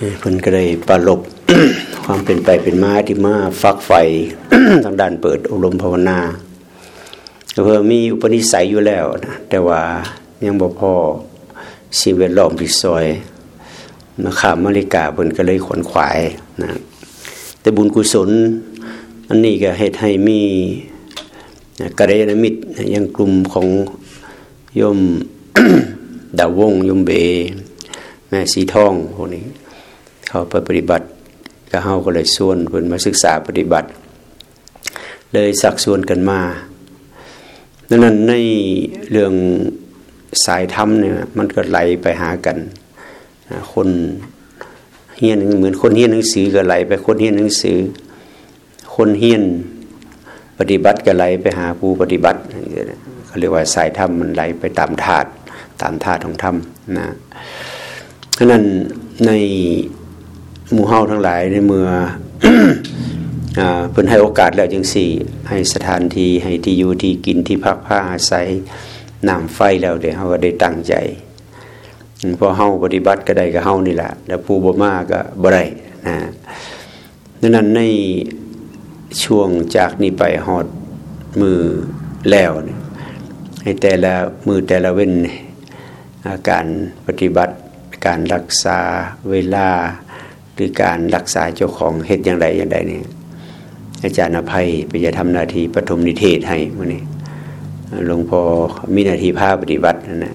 เพิ่นก็เลยปลบความเป็นไปเป็นมาที่มาฟักไฟทางด้านเปิดอบรมภาวนาเพื่อมีอุปนิสัยอยู่แล้วนะแต่ว่ายังบ่พอสิ่งแวดล้อมที่ซอยมาขามมริกาเพิ่นก็เลยขนขวายนะแต่บุญกุศลอันนี้ก็เหตุให้มีกระยาณมิตรยังกลุ่มของยมดาววงยมเบ แม่สีทองพวกนี้ เขาไปปฏิบัติก็เฮาก็เลยส่วนเพิ่นมาศึกษาปฏิบัติ เลยสักส่วนกันมาดังนั้นในเรื่องสายธรรมเนี่ยมันก็ไหลไปหากัน คนเฮียนเหมือนคนเฮียนหนังสือก็ไหลไปคนเฮียนหนังสือ คนเฮียนปฏิบัติก็ไหลไปหาผู้ปฏิบัติเขาเรียกว่าสายธรรมมันไหลไปตามธาตุตามธาตุของธรรมนะฉะนั้นใน มู่เฮาทั้งหลายในเมื่อเพิ่นให้โอกาสแล้วจังสี่ ให้สถานที่ให้ที่อยู่ที่กินที่พักผ้าอาศัยน้ำไฟแล้วเดี๋ยวเขาก็ได้ตั้งใจพอเฮาปฏิบัติก็ได้ก็เฮานี่แหละแล้วผู้บ่มาก็บ่ได้นะดังนั้นในช่วงจากนี้ไปหอดมือแล้วให้แต่ละมือแต่ละเว้นการปฏิบัติการรักษาเวลา รือการรักษาเจ้าของเหตุอย่างไรอย่างใดเนี่ยอาจารย์อภัยไปจะทำนาทีปฐมนิเทศให้วันนี้หลวงพ่อมีนาทีภาพปฏิบัตินะ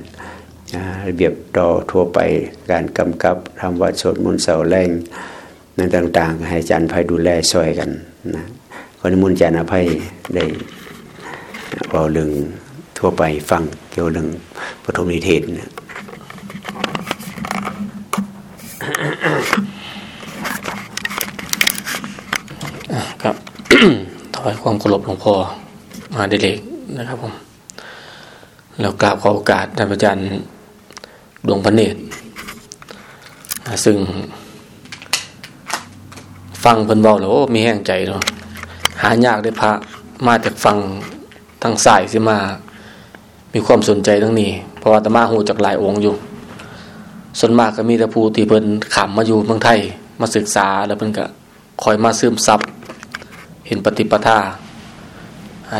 ระเบียบต่อทั่วไปการกำกับทำวัดสดมนต์เสาแรงนั่นต่างๆ ให้อาจารย์ภัยดูแลช่วยกันนะขอนิมนต์อาจารย์อภัยได้เอาเรื่องทั่วไปฟังเกี่ยวเรื่องปฐมนิเทศนะครับ ถอยความเคารพหลวงพ่อมาเด็กนะครับผมแล้วกราบขอโอกาสท่านอาจารย์ดวงพระเนตรซึ่ง ฟังเพิ่นเบาแล้วโอ้มีแห้งใจเนาะหายากได้พระมาจากฟังทางสายสิมา มีความสนใจทั้งนี้ เพราะว่าตมาหูจากหลายองค์อยู่ส่วนมากก็มีแต่ผู้ที่เพิ่นขำมาอยู่เมืองไทย มาศึกษาแล้วเพิ่นก็คอยมาซึมซับ เห็นปฏิปทา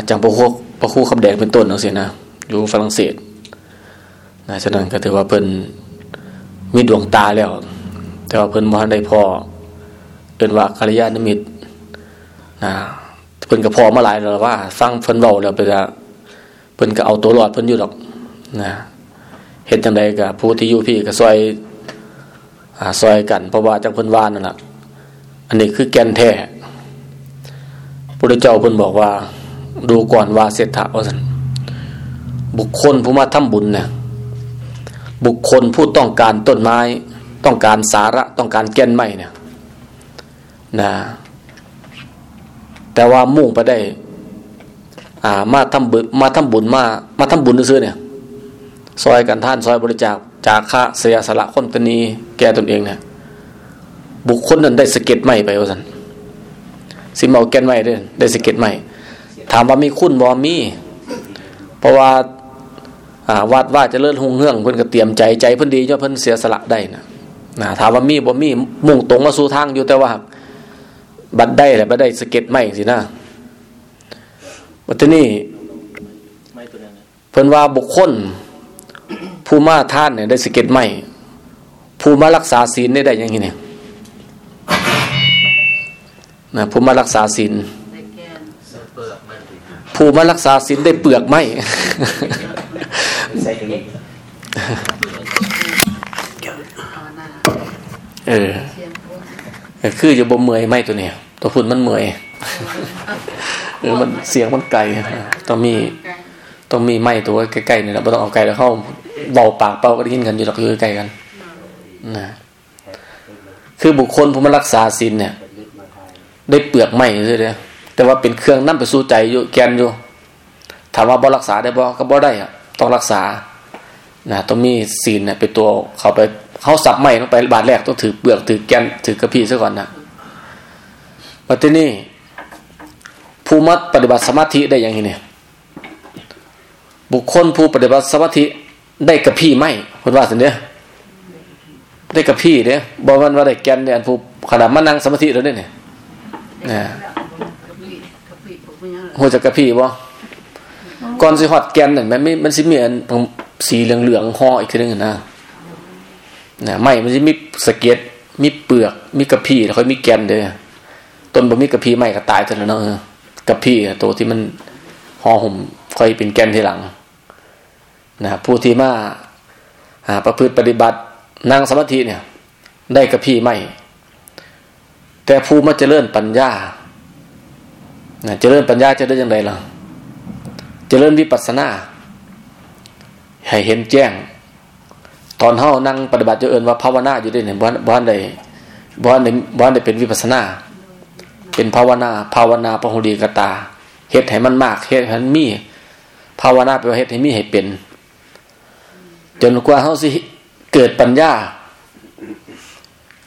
จังพระคูพระคูคำแดงเป็นต้นเอาเสียนะอยู่ฝรั่งเศสนะฉะนั้นก็ถือว่าเพิ่นมีดวงตาแล้ว แต่ว่าเพิ่นมาได้พอเป็นว่ากัลยาณมิตรนะเพิ่นก็พอมาหลายแล้วว่าฟังเพิ่นเบาแล้วเปว่าเพิ่นก็เอาตัวรอดเพิ่นอยู่หรอกนะเห็นจังใดกับผู้ที่อยู่พี่ก็ซอยซอยกันเพราะว่าจังเพิ่นวานนั่นแหละอันนี้คือแกนแท้ พระเจ้าเพิ่นบอกว่า ดูก่อนว่าเศรษฐาว่าสันบุคคลผู้มาทำบุญเนี่ยบุคคลผู้ต้องการต้นไม้ ต้องการสาระต้องการแก่นไม้เนี่ยนะแต่ว่ามุ่งไปได้อ่ามาทำบุญมาทำบุญมามาทำบุญซื้อเนี่ยซอยกันท่านซอยบริจาคจากค่าเสียสละคนตนีแก่ตนเองเนี่ยบุคคลนั้นได้สเก็ตใหม่ไปว่าสัน สิมาแกนใหม่ได้ได้สเก็ตใหม่ถามว่ามีคุณบ่มี เพราะว่าวัดว่าจะเลื่อนหงเฮื่องเพิ่นก็เตรียมใจใจเพิ่นดีเจ้าเพิ่นเสียสละได้นะนะถามว่ามีบ่มีมุ่งตรงมาสู่ทางอยู่แต่ว่า บัดได้แหละบัดได้สเก็ตใหม่สินะวัตนี้เพิ่นว่าบุคคลผู้มาท่านเนี่ยได้สเก็ตใหม่ผู้มารักษาศีลได้ได้ยังไงเนี่ย นะผู้มารักษาศีลผู้มารักษาศีลได้เปลือกไหมเออคือจะบ่เมยไหมตัวเนี้ยตัวพุ่นมันเมยเออมันเสียงมันไกลต้องมีต้องมีไม้ตัวใกล้ๆนี่แหละไม่ต้องเอาไกลแล้วเข้าเบาปากเป่าก็ได้ยินกันอยู่หรอกอยู่ใกล้กันนะคือบุคคลผู้มารักษาศีลเนี่ย ได้เปลือกไม้เลยเลยแต่ว่าเป็นเครื่องนั่ไปสู้ใจอยู่แกนอยู่ ถามว่าบ่รักษาได้บ่ก็บ่ได้อะต้องรักษานะต้องมีศีลเนี่ยเป็นตัวเขาไปเขาสับไม้ลงไปบาทแรกต้องถือเปลือกถือแกนถือกระพี้ซะก่อนนะปัจจุบันผู้มัดปฏิบัติสมาธิได้อย่างนี้เนี่ยบุคคลผู้ปฏิบัติสมาธิได้กระพีไหม้คนว่าสินเนี่ยได้กับพี่เด้บ่มันว่าได้แกนเนี่ยผู้ขนาดมานั่งสมาธิแล้วเนี่ย นะหัวจักกับพี่บ่ก่อนสิฮอดแกนนั่นมันไม่มันสิมีอันสีเหลืองๆห่ออีกทีนึงนะนะไม่มันสิมีสะเก็ดมีเปลือกมีกระพี้แล้วค่อยมีแกนเด้อต้นบ่มีกระพี้ไม่ก็ตายเท่านั้นเนาะกระพี้ตัวที่มันห่อห่มค่อยเป็นแกนทีหลังนะผู้ที่มาหาประพฤติปฏิบัตินั่งสมาธิเนี่ย ได้กระพี้ไม่ แต่ผู้มาเจริญปัญญานะเจริญปัญญาจะได้ยังไงล่ะ เจริญวิปัสสนา ให้เห็นแจ้ง ตอนเฮานั่งปฏิบัติจะเอินว่าภาวนาอยู่ได้เนี่ยบ้านบ้านใดบ้านใดบ้านใดเป็นวิปัสสนา เป็นภาวนา ภาวนาปหุดีกตาเฮ็ดให้มันมากเฮ็ดให้มันมี ภาวนาแปลว่าเฮ็ดให้มีให้เป็น จนกว่าเฮาสิเกิดปัญญา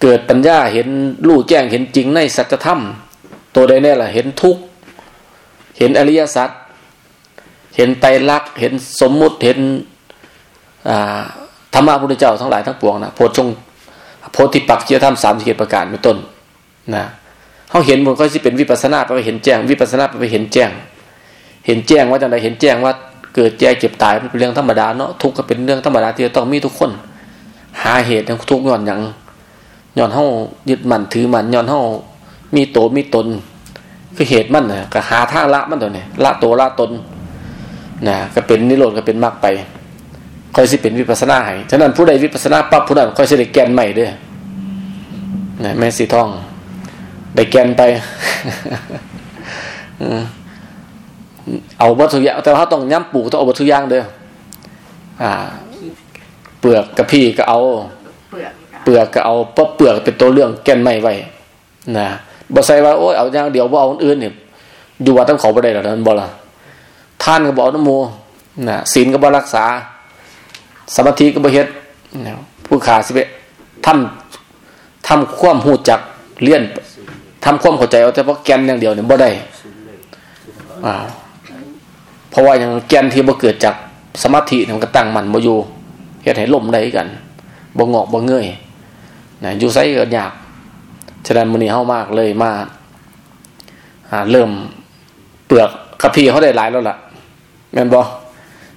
เกิดปัญญาเห็นรู้แจ้งเห็นจริงในสัจธรรม ตัวใดแน่ล่ะเห็นทุกเห็นอริยสัจเห็นไตรลักษณ์เห็นสมมุติเห็นธรรมะพุทธเจ้าทั้งหลายทั้งปวงนะโพชงโพธิปักจียธรรมสามสิบเประการเป็นต้นนะเขาเห็นมันก็จะเป็นวิปัสนาไปเห็นแจ้ง วิปัสนาไปเห็นแจ้ง เห็นแจ้งว่าจังไรเห็นแจ้งว่าเกิดแก่เก็บตายเป็นเรื่องธรรมดาเนาะทุกข์ก็เป็นเรื่องธรรมดาที่ต้องมีทุกคน หาเหตุของทุกข์ย้อนอย่าง ย้อนเฮายึดมั่นถือมั่นย้อนเฮามีโตมีตน คือเหตุมันนะก็หาทางละมันตัวนี้ละโตละตนนะก็เป็นนิโรธก็เป็นมากไปค่อยสิเป็นวิปัสนาให้ฉะนั้นผู้ใดวิปัสนาปั๊บผู้นั้นค่อยสิได้แกนใหม่ด้วยนะแม่สีทอง ได้แกนไปเอาวัตถุยางแต่ว่าต้องย้ำปลูกต้องเอาวัตถุยางเด้ออ่า เปลือกกระพี่ก็เอา ลือกก็เอาเพราะเปลือกเป็นตัวเรื่องแกนใหม่ไว้นะบ่ใส่ว่าโอ้ยเอาอย่างเดียวบ่าเอาอื่นเนี่ยอยู่ว่าต้องขอบ่ได้หรอกนั้นบ่ล่ะท่านก็บอกน้ำโมนะศีลก็บ่รักษา สมาธิก็บ่เฮ็ดผู้ขาสิเปทำทำความหูจักเลี่ยนทำความเข้าใจเอาแต่เพราะแกนอย่างเดียวเนี่ยบ่ได้อ่าเพราะว่าอย่างแกนที่บ่เกิดจากสมาธิมันก็ตั้งมันบ่อยู่เฮ็ดให้ล่มได้กันบ่งอกบ่เงย นะอยู่ไสก็ยากฉะนั้นมื้อนี้เฮามากเลยมาเริ่มเปลือกกระพีเขาได้หลายแล้วล่ะแม่นบอ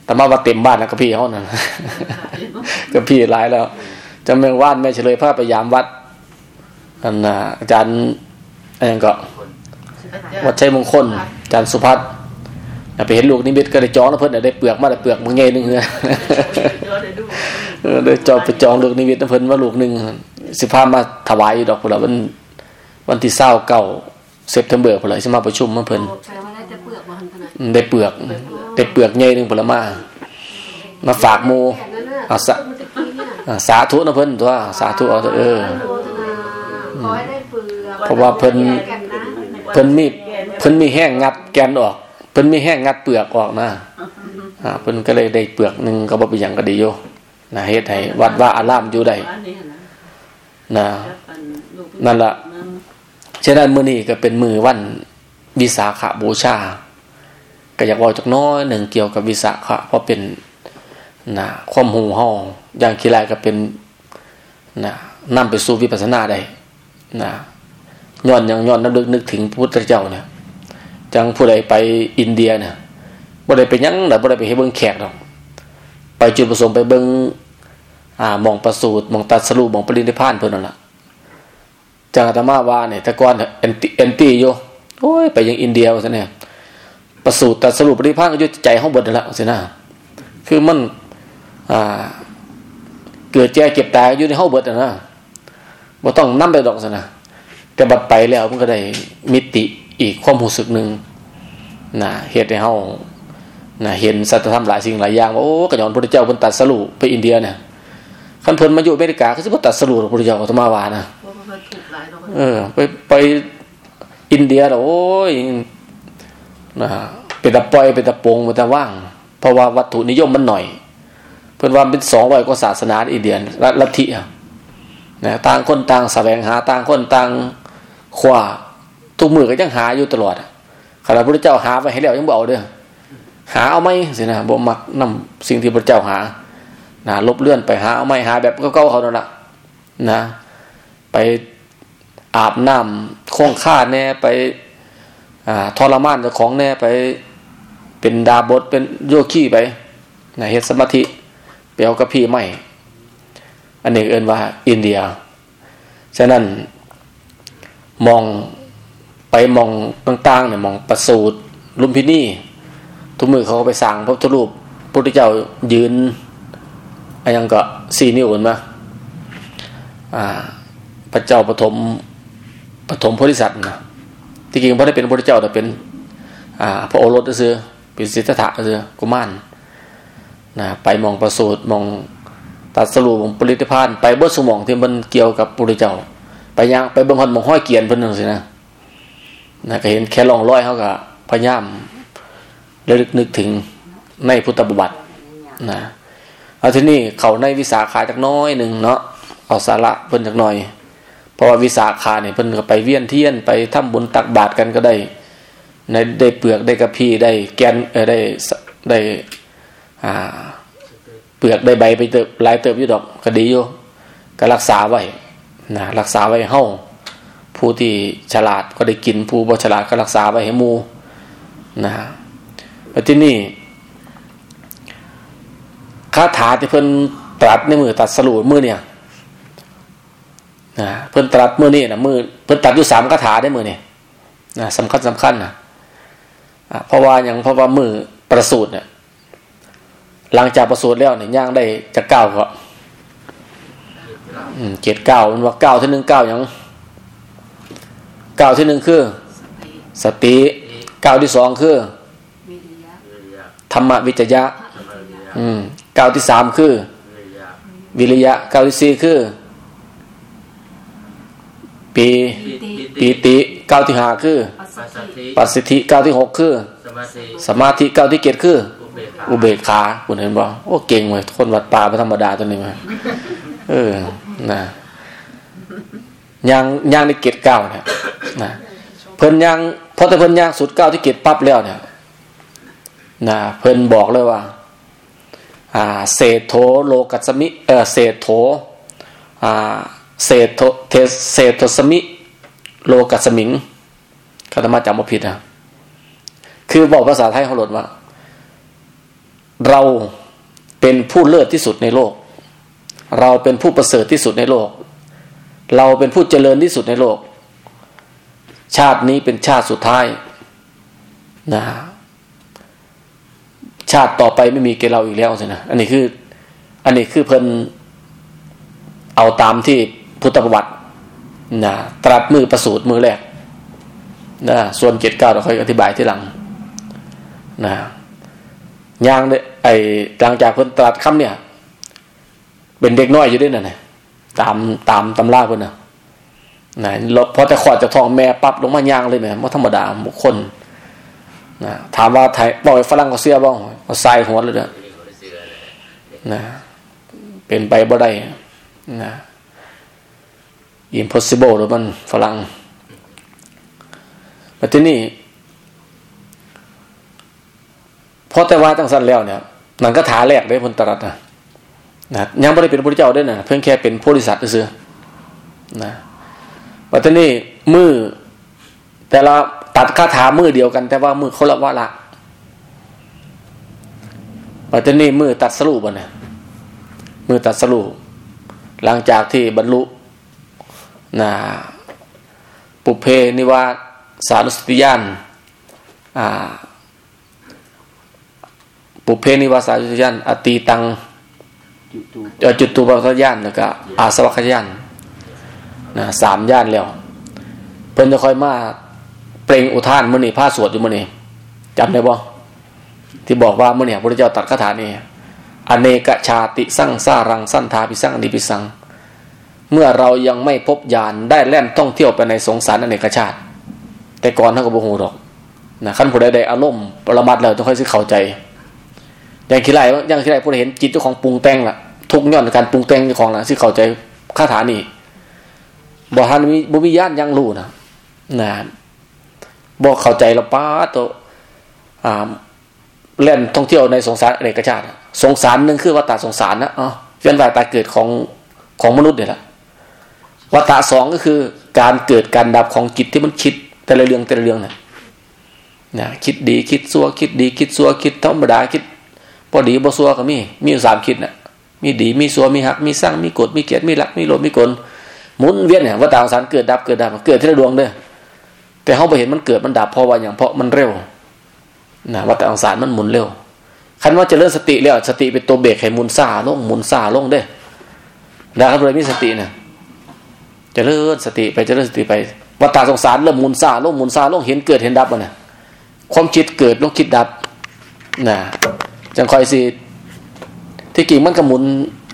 แต่มาว่าเต็มบ้านแล้วก็พี่เขานั่นก็พี่ร้ายแล้วจะเมืองว่านแม่เฉลยพระไปยามวัดอันนะอาจารย์อะไรก็วัดชัยมงคลอาจารย์สุพัฒน์ไปเห็นลูกนิมิตก็ได้จองแล้วเพิ่นได้เปลือกมาได้เปลือกมึงไงนึงเอได้จองไปจองลูกนิมิตเพิ่นว่าลูกหนึ่ง สิพามาถวายดอกพุ่นวันวันที่เศร้าเก่าเซปเทมเบอร์พุ่นเลยจะมาประชุมมาเพิ่นได้เปลือกได้เปลือกใหญ่หนึ่งผลไม้มาฝากโมอาสาสาธุนะเพิ่นตัวสาธุเอาเออเพราะว่าเพิ่นเพิ่นมีเพิ่นมีแห้งงัดแกนออก เพิ่นมีแห้งงัดเปลือกออกนะอ่าเพิ่นก็เลยได้เปลือกหนึ่งก็บ่เป็นอย่างก็ดีโยนะเฮ็ดให้วัดว่าอารามอยู่ได้ นะนั่นละฉะนั้นมื้อนี้ก็เป็นมือวันวิสาขบูชา ก็อยากบอกจากน้อยหนึ่งเกี่ยวกับวิสาขะเพราะเป็นนะความหูห้องอย่างกีฬาก็เป็นนะนำไปสู่วิปัสสนาได้นะย้อนยังย้อนน้ำลึกนึกถึงพระพุทธเจ้าเนี่ยจังผู้ใดไปอินเดียเนี่ยบ่ได้ไปยังแต่บ่ได้ไปให้เบิ้งแขกหรอกไปจุดประสงค์ไปเบิ้ง อ่ามองประสูตรมองตัดสรุปมองปรินิพานเพื่อนนั่นแหละจังอาตมาว่าเนี่ยต่ก่อนเอ็นตีเอ็นตีโยโอ้ยไปยังอินเดียซะเนี่ยประสูตรแต่สรุปปริพานก็ยุติใจห้องบดแล้วสินะคือมันอ่าเกิดแก่เก็บตายอยู่ในห้องบดนะบ่ต้องนั่ไปดอกสินะแต่บัดไปแล้วมันก็ได้มิติอีกความรู้สึกหนึ่งนะเหตุในห้องนะเห็นสัตธรรมหลายสิ่งหลายอย่างโอ้กระยอนพระเจ้าเพิ่นตัดสรุปไปอินเดียเนี่ย คันเพิ่นมาอยู่อเมริกาเขาสิบ่ตัดสรุปพระเจ้าธรรมาวานะเออ ไปไปอินเดียโอ้ยนะเป็นตะปล่อยเป็นตะปงเป็นตะว่าง เพราะว่าวัตถุนิยมมันหน่อย เพื่อนว่าเป็นสองร้อยกว่าศาสนาอินเดียลัทธิอะนะต่างคนต่างแสวงหาต่างคนต่างขว้าทุกมือก็ยังหาอยู่ตลอดขณะพระเจ้าหาไปให้แล้วยังบอกเด้อหาเอาไหมสินะบ่มักนำสิ่งที่พระเจ้าหา นะลบเลื่อนไปหาเอาไหมหาแบบก็เก่าเขานั่นแหละนะ ไปอาบน้ำคงค่าแน่ไปทรมานเจ้าของแน่ไป เป็นดาบดเป็นโยคีไปนะเฮ็ดสมาธิเปียวกับพี่ไม่อันนี้เอินว่าอินเดีย ฉะนั้นมองไปมองต่างๆเนี่ยมองประสูตรลุมพินีทุกมือเขาก็ไปสั่งพระพุทธรูปพระพุทธเจ้ายืน อันยังก็สี่นิ้วเห็นมาพระเจ้าปฐมปฐมโพธิสัตว์นะที่จริงพระได้เป็นพระเจ้าแต่เป็นพระโอรสเสือเป็นสิทธัตถะเสือกุมารนะไปมองประสูตรมองตัดสรุปของปริธิพานไปเบิดสมองที่มันเกี่ยวกับพระเจ้า ไปยังไปเบิ่งหอนมองห้อยเกียนเพิ่นนึงสินะนะก็เห็นแค่ลองร้อยเขาก็พยายามระลึกนึกถึงในพุทธบัตินะ เอาทีนี้เขาในวิสาขาจากน้อยหนึ่งเนาะเอาสาระเพิ่นจากหน่อย เพราะว่าวิสาขาเนี่ยเพิ่นก็ไปเวียนเทียนไปทำบุญตักบาตรกันก็ได้ในได้เปลือกได้กระพีได้แกนเออได้ได้อ่าเปลือกได้ใบไปเติบลายเติบอยู่ดอกก็ดีอยู่ก็รักษาไว้นะรักษาไว้เฮ้าผู้ที่ฉลาดก็ได้กินผู้บ่ฉลาดก็รักษาไว้ให้มูนะแล้วที่นี่ คาถาที่เพิ่นตรัสในมือตัดสรุปมือเนี่ยนะเพิ่นตรัสมือนี่นะมือเพิ่นตรัสอยู่สามคาถาได้มือเนี่ยนะสำคัญสำคัญนะเพราะว่าอย่างเพราะว่ามือประสูตรเนี่ยหลังจากประสูตรแล้วเนี่ยย่างได้จะเก้าก็เจ็ดเก้ามันว่าเก้าที่หนึ่งเก้าอย่างเก้าที่หนึ่งคือ สติเก้าที่สองคือ ธรรมวิจยะ อืมเก้าที่สามคือ วิริยะเก้าที่สี่คือ ปีปีติเก้าที่ห้าคือปัสสิทธิเก้าที่หกคือ สมาธิเก้าที่เจ็ดคือ อุเบกขาคุณเห็นบ่โอ้เก่งเลยคนวัดป่าไม่ธรรมดาตัวนี้มาเออนะยังยังในเกตเก้าเนี่ยนะเพิ่นยังพอแต่เพิ่นยังสุดเก้าที่เกตปั๊บแล้วเนี่ยนะเพิ่นบอกเลยว่าอ่า เศโถโลกัสมิเออเศโถอ่าเศโถเทเศโทสมิ โลกัสมิงคาตมาจำว่าผิดนะคือบอกภาษาไทยเขาหลดว่า เราเป็นผู้เลิศที่สุดในโลก เราเป็นผู้ประเสริฐที่สุดในโลก เราเป็นผู้เจริญที่สุดในโลก ชาตินี้เป็นชาติสุดท้ายนะ ชาติต่อไปไม่มีเกเราอีกแล้วสินะอันนี้คือ อันนี้คือเพิ่นเอาตามที่พุทธประวัตินะตรัสมือประสูตรมือแรกนะส่วนเกตเก้าเราค่อยอธิบายที่หลังนะย่างเนี่ยไอหลังจากเพิ่นตรัสคำเนี่ย เป็นเด็กน้อยอยู่ด้วยนะเนี่ยตามตามตำราเพิ่นนะนะพอแต่ขอดจากทองแม่ปั๊บลงมาย่างเลยแม่ไม่ธรรมดาบุคคล นะถามว่าไทยบอกฝรั่งเขาเสียบ้างเขาใส่หัวเลยเด้อนะเป็นไปบ่ได้นะ impossible หรือมันฝรั่งแต่ที่นี่พอแต่ว่าตั้งสั้นแล้วเนี่ยนันก็ถาแรกได้พลตรัสนะนะยังไม่ได้เป็นพระเจ้าได้นะเพียงแค่เป็นโพธิสัตว์เสือนะแต่ที่นี่มือแต่ละ ตัดคาถามือเดียวกัน แต่ว่ามือคนละวะละปัจจุบันมือตัดสรุปเนี่ยมือตัดสรุปหลังจากที่บรรลุนะปุเพนิวาสารุสติยานอ่าปุเพนิวาสารุสติยานอตีตังจุดตูปวัตยานแล้วก็อาสวัคยานนะสามย่านแล้ว เพิ่นจะค่อยมาเปล่งอุทานมื่อนี่ผ้าสวดอยู่มื่อนี่จำได้บ่ที่บอกว่ามื่อนี่พระเจ้าตัดคาถานี่อเนกชาติสั่งสารังสั้นทาพิสั่งอนิพิสัง เมื่อเรายังไม่พบยานได้แล่นท่องเที่ยวไปในสงสารอเนกชาติ แต่ก่อนท่านก็บ่ฮู้ดอกนะขั้นผู้ใดได้อารมณ์ประมาทแล้วต้องค่อยสิเข้าใจอย่างขี้ไรอย่างขี้ไรผู้ใดเห็นจิตเจ้าของปรุงแต่งล่ะ ทุกย้อนการปรุงแต่งเจ้าของล่ะสิเข้าใจคาถานี่บ่ทันมีบ่มีญาณยังรู้นะนะ บอกเข้าใจแล้วป้าตัวเล่นท่องเที่ยวในสงสารเอกชาติสงสารหนึ่งคือว่าตาสงสารนะอ๋อเวียนว่ายตายเกิดของของมนุษย์เนี่ยแหละวัตตะสองก็คือการเกิดการดับของจิตที่มันคิดแต่ละเรื่องแต่ละเรื่องเนี่ยนะคิดดีคิดซัวคิดดีคิดซัวคิดธรรมดาคิดพอดีบ่ซัวก็มี มีสามคิดนะ่ะมีดีมีซัวมีหัก มีสร้างมีกดมีเกียรติมีรักมีโลภมีกลหมุนเวียนเนี่ยวัตตะสารเกิดดับเกิดดับเกิดที่ละดวงเด้อ แต่เขาไปเห็นมันเกิดมันดับเพราะว่าอย่างเพราะมันเร็วนะวัตตะสารมันหมุนเร็วคันว่าจะเลิกสติแล้วสติเป็นตัวเบรกให้หมุนซาลงหมุนซาลงเด้ดาครับเลยมีสติเนี่ยจะเลิกสติไปจะเลิกสติไปวัฏฏะสงสารเริ่มหมุนซาลงหมุนซาลงเห็นเกิดเห็นดับมันนะความคิดเกิดลงคิดดับนะจังคอยสิที่กิ่งมันก็หมุน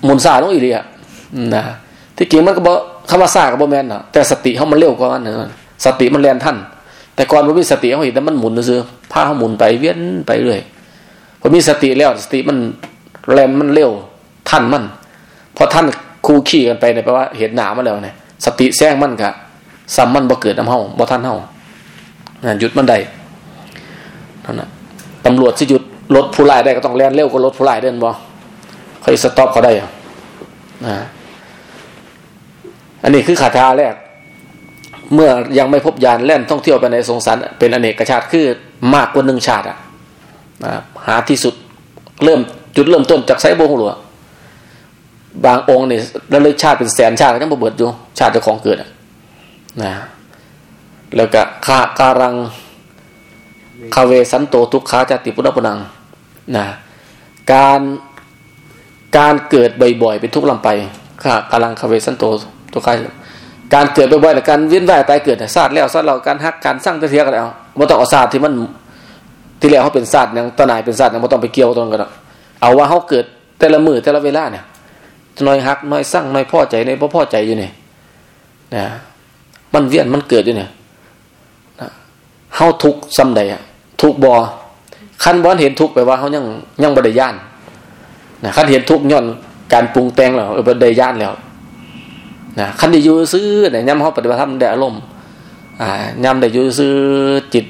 หมุนซาลงอีกเลยอะนะที่กิ่งมันก็บอกคำว่าซากับโบแมนเนาะแต่สติเขามันเร็วกว่ามันเนาะ สติมันแรงท่าน แต่ก่อนมันมีสติเขาเห็นแล้วมันหมุนซื้อผ้าเขาหมุนไปเวียนไปเรื่อยพอมีสติแล้วสติมันแรงมันเร็วท่านมันพอท่านคู่ขี่กันไปเนี่ยแปลว่าเห็นหนามาแล้วเนี่ยสติแซงมันกะซ้ำมันบ่เกิดน้ำเฮาบ่ท่านเฮาหยุดมันได้นั่นนะตำรวจที่หยุดรถผู้ร้ายได้ก็ต้องแล่นเร็วกว่ารถผู้ร้ายเดินบ่ค่อยสต็อปเขาได้อะนะอันนี้คือคาถาแรก เมื่อยังไม่พบยานแล่นท่องเที่ยวไปในสงสารเป็นอเนกชาติคือมากกว่าหนึ่งชาติอะหาที่สุดเริ่มจุดเริ่มต้นจากไซโบงหลวบางองค์เนี่ยระลึกชาติเป็นแสนชาติก็ยังบ่เบิดอยู่ชาติเจ้าของเกิดนะแล้วก็คาการังคาเวสันโตทุกขาจติปุณพุนังนะการการเกิดบ่อยๆเป็นทุกข์ลำไปขาการังคาเวสันโตทุกขา การเกิดบ่อยๆแต่การเวียนว่ายตายเกิดศาสตร์แล้วศาสตร์เราการฮักการสร้างเทียกันแล้วมันต้องเอาศาสตร์ที่มันที่แล้วเขาเป็นศาสตร์ยังตนายเป็นศาสตร์ยังไม่ต้องไปเกี่ยวตรงกันเอาว่าเขาเกิดแต่ละมือแต่ละเวลาเนี่ยน้อยฮักน้อยสร้างน้อยพ่อใจน้อยพ่อพ่อใจอยู่เนี่ยนะมันเวียนมันเกิดอยู่เนี่ยเฮาทุกซ้ำใดอะทุกบอขั้นบอนเห็นทุกไปว่าเขายังยังบริยานนะขั้นเห็นทุกย่อนการปรุงแต่งแล้วเออบริยานแล้ว นะขันได้อยู่ซื้อเนี่ยย่ำเขาปฏิบัติธรรมได้อารมณ์อ่าย่ำได้อยู่ซื้อจิต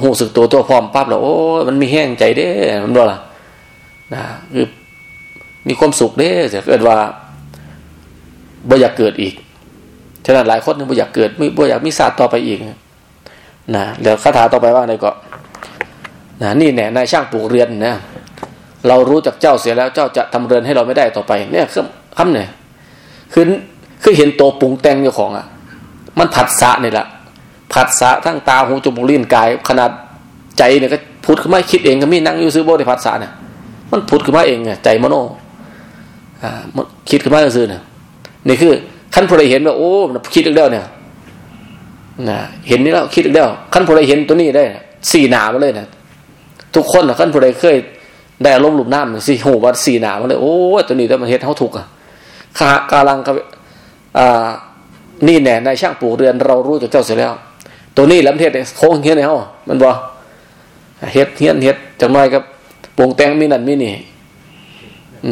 หูสึกตัวตัวพร้อมปั๊บแล้วโอ้มันมีแห้งใจเด้ มันบ่ล่ะนะคือมีความสุขเด้จะเกิดว่าบ่อยากเกิดอีกฉะนั้นหลายคนนึงบ่อยากเกิดไม่บ่อยากมีศาสตร์ต่อไปอีกนะเดี๋ยวคาถาต่อไปว่าอะไรก็นะนี่แน่นายช่างปลูกเรือนนะเรารู้จากเจ้าเสียแล้วเจ้าจะทำเรือนให้เราไม่ได้ต่อไป เนี่ยคำเนี่ย คือคือเห็นตัวปรุงแต่งเจ้าของอะ มันผัดสะนี่แหละผัสสะทั้งตาหูจมูกลิ้นกาย ขนาดใจเนี่ยก็พุทธขึ้นมาคิดเองก็มีนั่งอยู่ซื้อโบในผัสสะเนี่ยมันพุทธขึ้นมาเองไงใจมโนอ่าคิดขึ้นมาซื้อเนี่ยนี่คือขั้นพอได้เห็นว่าโอ้คิดอีกแล้วเนี่ยนะเห็นนี่แล้วคิดอีกแล้วขั้นพอได้เห็นตัวนี้ได้สี่หนามาเลยนะทุกคนนะขั้นพอได้เคย ได้อารมณ์หลุมน้ำสี่หูวัดสี่หนามาเลยโอ้ตัวนี้แต่มันเห็นเขาถูกอะ ขากาลังกับอ่านี่แน่ในช่างปลูกเรือนเรารู้จากเจ้าเสียแล้ว ตัวนี้ลำเทศโค้งเฮียนเฮามันบ่เฮ็ดเฮียนเฮ็ดจังน้อยกับปรุงแต่งมีนั่นมีนี่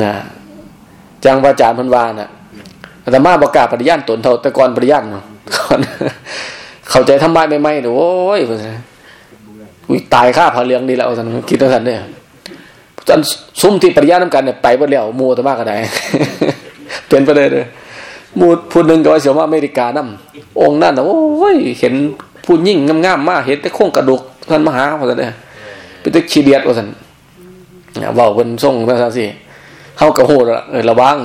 นะจังว่าจารย์พันวาน่ะแต่มาประกาศปฏิญาตนเท่าแต่ก่อนปฏิญาณก่อนเข้าใจธรรมไม่ไม่โอ้ยอุ้ยตายค่าผาเลี้ยงดีแล้วท่านคิดท่านเนี่ยท่านซุ้มที่ปริญาณน้ำกันเนี่ยไปบ่แล้วมูตมากก็ได้ เป็นไปเลยเลยมูดพูดหนึ่งก็ว่าเสียวว่าอเมริกานั่มองค์นั่นโอ้ยเห็นผู้ยิ่งงามๆมากเห็นแต่โค้งกระดูกท่านมหาว่าสันเนี่ยเป็นตะชีเดียดว่าสันเว้าเป็นส่งนะสิเข้ากระโหดระวัง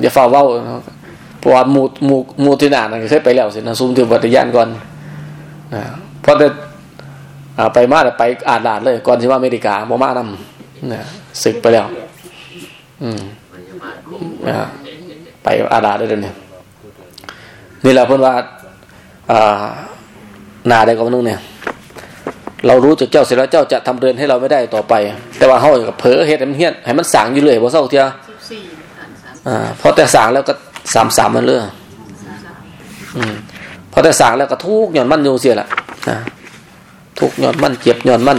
อย่าฝ่าเว้าเพราะว่ามูดมูมูที่หนานเคยไปแล้วสินะซูมถึงวัตยานก่อนเพราะแต่ไปมาแต่ไปอ่านด่านเลย ก่อนที่ว่าอเมริกาบ่มานำนะศึกไปแล้ว อืม ไปอาดาได้เลยเนี่ยนี่แหละเพื่อนว่าอ่านาได้ก็นึงเนี่ย เรารู้จากเจ้าเสร็จแล้วเจ้าจะทำเรือนให้เราไม่ได้ต่อไป แต่ว่าเขาเผลอเหตุให้มันเฮี้ยนให้มันสางอยู่เลยบ่เศร้าเทียอ่าพอแต่สางแล้วก็สามสามมันเรื่องอืมพอแต่สางแล้วก็ทุกหย่อนมันอยู่เสียละนะทุกหย่อนมันเจ็บหย่อนมัน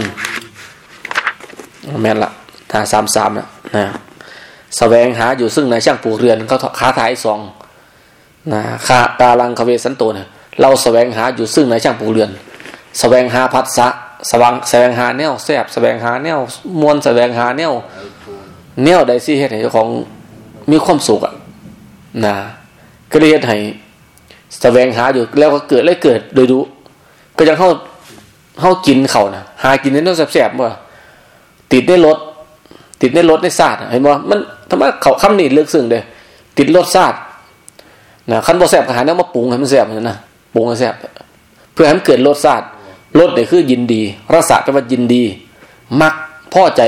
แม่นละถ้าสามสามนะนะ แสวงหาอยู่ซึ่งในช่างปลูกเรือนเขาค้าทายสองนะคาตาลังคเวสันโตเนี่ยเราแสวงหาอยู่ซึ่งในช่างปลูกเรือน แสวงหาพัดสะสว่างแสวงหาแนวแสบแสวงหาแนวมวลแสวงหาแนวแนวใดสิเหตุให้เจ้าของมีความสุขอะนะก็เลยเฮ็ดให้แสวงหาอยู่แล้วก็เกิดแล้วเกิดโดยดูก็ยังเข้าเข้ากินเขานะหากินในน้ำแสบๆว่ติดในรถ ติดในรถในศาสตร์เห็นบ่มันทำไมเขาคำนี้เลือกซึ่งเด้ติดรสชาตินะคันบ่แซ่บก็หาแนวมาปรุงให้มันแซ่บนะปรุงให้แซ่บเพื่อให้มันเกิดรสชาติรสเนี่ยคือยินดีรสะแปลว่ายินดี มักพ่อใจ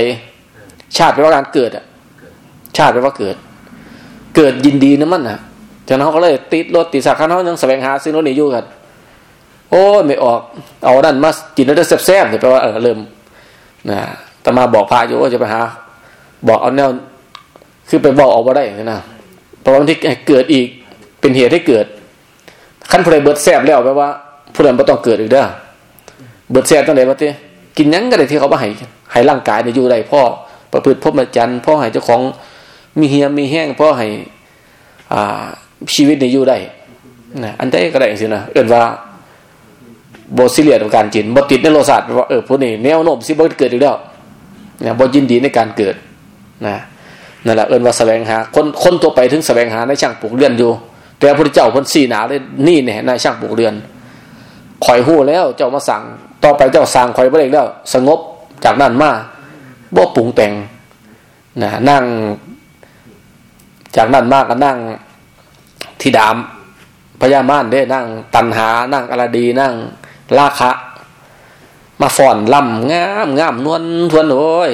ชาติแปลว่าการเกิดอะ ชาติแปลว่าเกิด เกิดยินดีนะมันนะจากนั้นเขาก็เลย ติดรถติดสาขาเขายังแสวงหาซื้อรถนี้อยู่กันโอ้ไม่ออก เอาดันมากินแล้วแซ่บๆเนี่ยแปลว่าเออเริ่มนะแต่มาบอกพาอยู่ว่าจะไปหา บอกเอาแนว คือไปบอกออกมาได้อย่างนี้นะเพราะว่าที่เกิดอีกเป็นเหตุให้เกิดขั้นผู้ใดเบิดแซ่บแล้วแปลว่าผู้นั้นไม่ต้องเกิดอีกเด้อเบิดแซ่บตั้งแต่ว่าที่กินยังก็ได้ที่เขามาให้ให้ร่างกายเนี่ยอยู่ได้พ่อประพฤติพรหมจรรย์พ่อให้เจ้าของมีเฮียมีแห้งพ่อให้อ่าชีวิตเนี่ยอยู่ได้นะอันใดก็ได้สินะเอื่นว่าโบซิเลียของการกินบ่ติดในโลศาสตร์ว่าเออพวกนี้แนวโน้มสิบ่เกิดอีกแล้วนะบ่ยินดีในการเกิด นะนั่นแหละเอื่นว่าแสวงหา คนคนตัวไปถึงแสวงหาในช่างปลูกเรือนอยู่ แต่พระพุทธเจ้าพิ่นสี่หนาเลยนี่เนี่ยนายช่างปลูกเรือนข่อยหู้แล้วเจ้ามาสั่ง ต่อไปเจ้าสั่งข่อยบ่ได้แล้ว สงบจากนั้นมาบ่ปรุงแต่งนะนั่ง จากนั้นมากก็นั่งที่ดามพญามารได้นั่งตันหา นั่งอลาดีนั่งลาคะ มาฝ่อนล่ำงามงามนวลทวนโอ้ย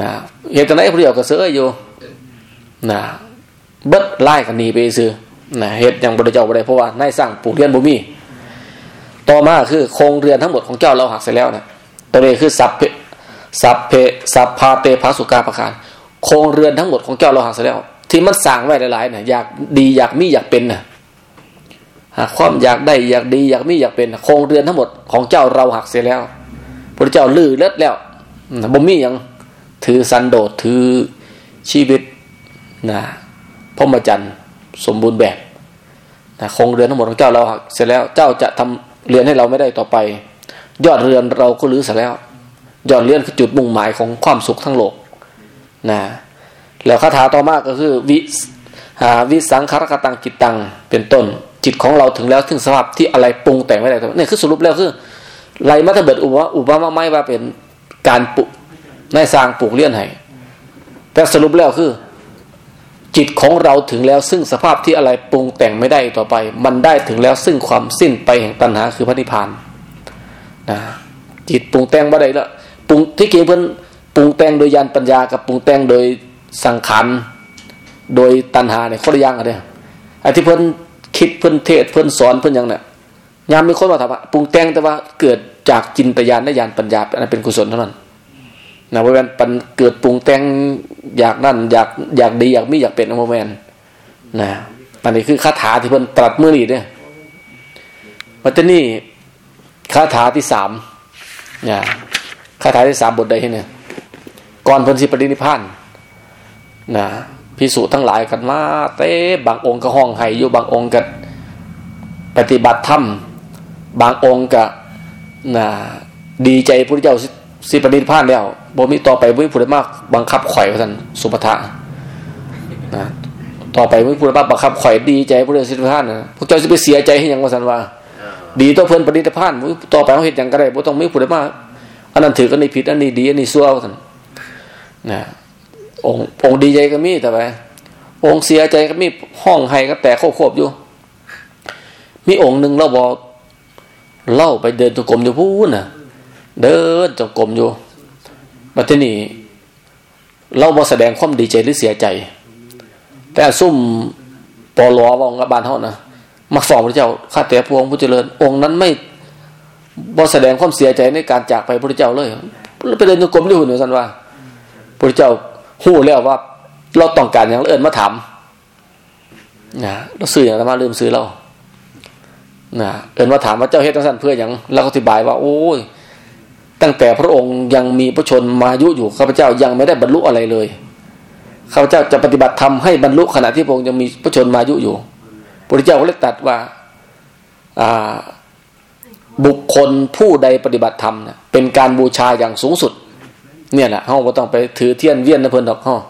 นะเหตุการณ์ผู้เดียวก็เสืออยู่นะเบิดไล่กันหนีไปซื้อนะเหตุอยังบริจาคบริเพราะว่านายสร้างปลูกเรียนบุมีต่อมาคือโครงเรือนทั้งหมดของเจ้าเราหักเสร็จแล้วนะตัวนี้คือสัพเพสัพเพสัพพาเตภาสุกาประการโครงเรือนทั้งหมดของเจ้าเราหักเสร็จแล้ว ที่มันสร้างไว้หลายๆนะอยากดีอยากมีอยากเป็นนะหากความอยากได้อยากดีอยากมีอยากเป็นโครงเรือนทั้งหมดของเจ้าเราหักเสียแล้วพระเจ้าลื้อเลิศแล้วบ่มีอย่าง ถือสันโดษถือชีวิตนะพรหมจรรย์สมบูรณ์แบบนะคงเรือนทั้งหมดของเจ้าเราหักเสร็จแล้วเจ้าจะทำเรือนให้เราไม่ได้ต่อไป ยอดเรือนเราก็ลื้อเสร็จแล้ว ยอดเรือนคือจุดมุ่งหมายของความสุขทั้งโลกนะแล้วคาถาต่อมาก็คือวิหาวิสังขารกตังจิตตังเป็นต้น จิตของเราถึงแล้วถึงสภาพที่อะไรปรุงแต่งไม่ได้นี่คือสรุปแล้วคือไรมัตเบิดอุบะอุบะมาไม่ว่าเป็นการปุ ในสร้างปลูกเลี้ยนให้แต่สรุปแล้วคือ จิตของเราถึงแล้วซึ่งสภาพที่อะไรปรุงแต่งไม่ได้ต่อไป มันได้ถึงแล้วซึ่งความสิ้นไปแห่งตัณหาคือพระนิพพานนะจิตปรุงแต่งบ่ได้ละปรุงที่เกี่ยวเพิ่นปรุงแต่งโดยยานปัญญากับปรุงแต่งโดยสังขารโดยตัณหาเนี่ยคนละอย่างกันเลยไอ้ที่เพิ่นคิดเพิ่นเทศเพิ่นสอนเพิ่นยังเนี่ยยามมีคนมาถามว่าปรุงแต่งแต่ว่าเกิดจากจินตญาณและญาณปัญญาอันเป็นกุศลเท่านั้น นะโมเมนปันเกิดปรุงแต่งอยากนั่นอยากอยากดีอยากมีอยากเป็นโมเมนนะอันนี้คือคาถาที่เพิ่นตรัสเมื่อนี้เนี่ยมันจะนี่คาถาที่สามเนี่ยคาถาที่สามบทใดเนี่ยก่อนเพิ่นสิปรินิพานนะพิสูจทั้งหลายกันมาเต้บางองค์ก็ห้องไห้อยู่บางองค์ก็ปฏิบัติธรรมบางองค์ก็นะดีใจพระเจ้า สิปฏิพานแล้วบ่มีต่อไปวิพุทธมากบังคับข่อยท่านสุภทะนะต่อไปวิพุทธมากบังคับข่อยดีใจพระเจ้าสิปฏิพานนะพระเจ้าสิไปเสียใจให้ยังว่าสันว่า ดีต่อเพิ่นปฏิพานต่อไปเขาเห็นอย่างก็ได้บ่ต้องมีพุทธมากอันนั้นถือกันในผิดอันนี้ดีอันนี้ซั่วท่านนะองค์องค์ดีใจก็มีแต่ไปองค์เสียใจก็มีห้องให้ก็แต่โคบอยู่ มีองค์หนึ่งเราบอกเล่าไปเดินจงกรมอยู่พูดน่ะ เดินจงกรมอยู่บัดนี้เราบอแสดงความดีใจหรือเสียใจ แต่ซุ่มปอลอวองกับบานเท่านะมาฟ้องพระเจ้าข้าแต่พวงผู้เจริญ องค์นั้นไม่บอแสดงความเสียใจในการจากไปพระเจ้าเลยไปเดินจงกรมอยู่หนูสันว่าพระเจ้าหู้แล้วว่า เราต้องการอย่างเอิญมาถามนะเราซื้ออย่างมาลืมซื้อเรานะเอิญมาถามว่าเจ้าเฮ็ดตั้งสั้นเพื่ออย่างเราก็อธิบายว่า โอ้ย ตั้งแต่พระองค์ยังมีพระชนมายุอยู่ข้าพเจ้ายังไม่ได้บรรลุอะไรเลยข้าพเจ้าจะปฏิบัติธรรมให้บรรลุขณะที่พระองค์ยังมีพระชนมายุอยู่พระเจ้าก็เลยตัดว่าบุคคลผู้ใดปฏิบัติธรรมเป็นการบูชาอย่างสูงสุด เนี่ยแหละห้องก็ต้องไปถือเทียนเวียนนะเพิ่นดอกห้อง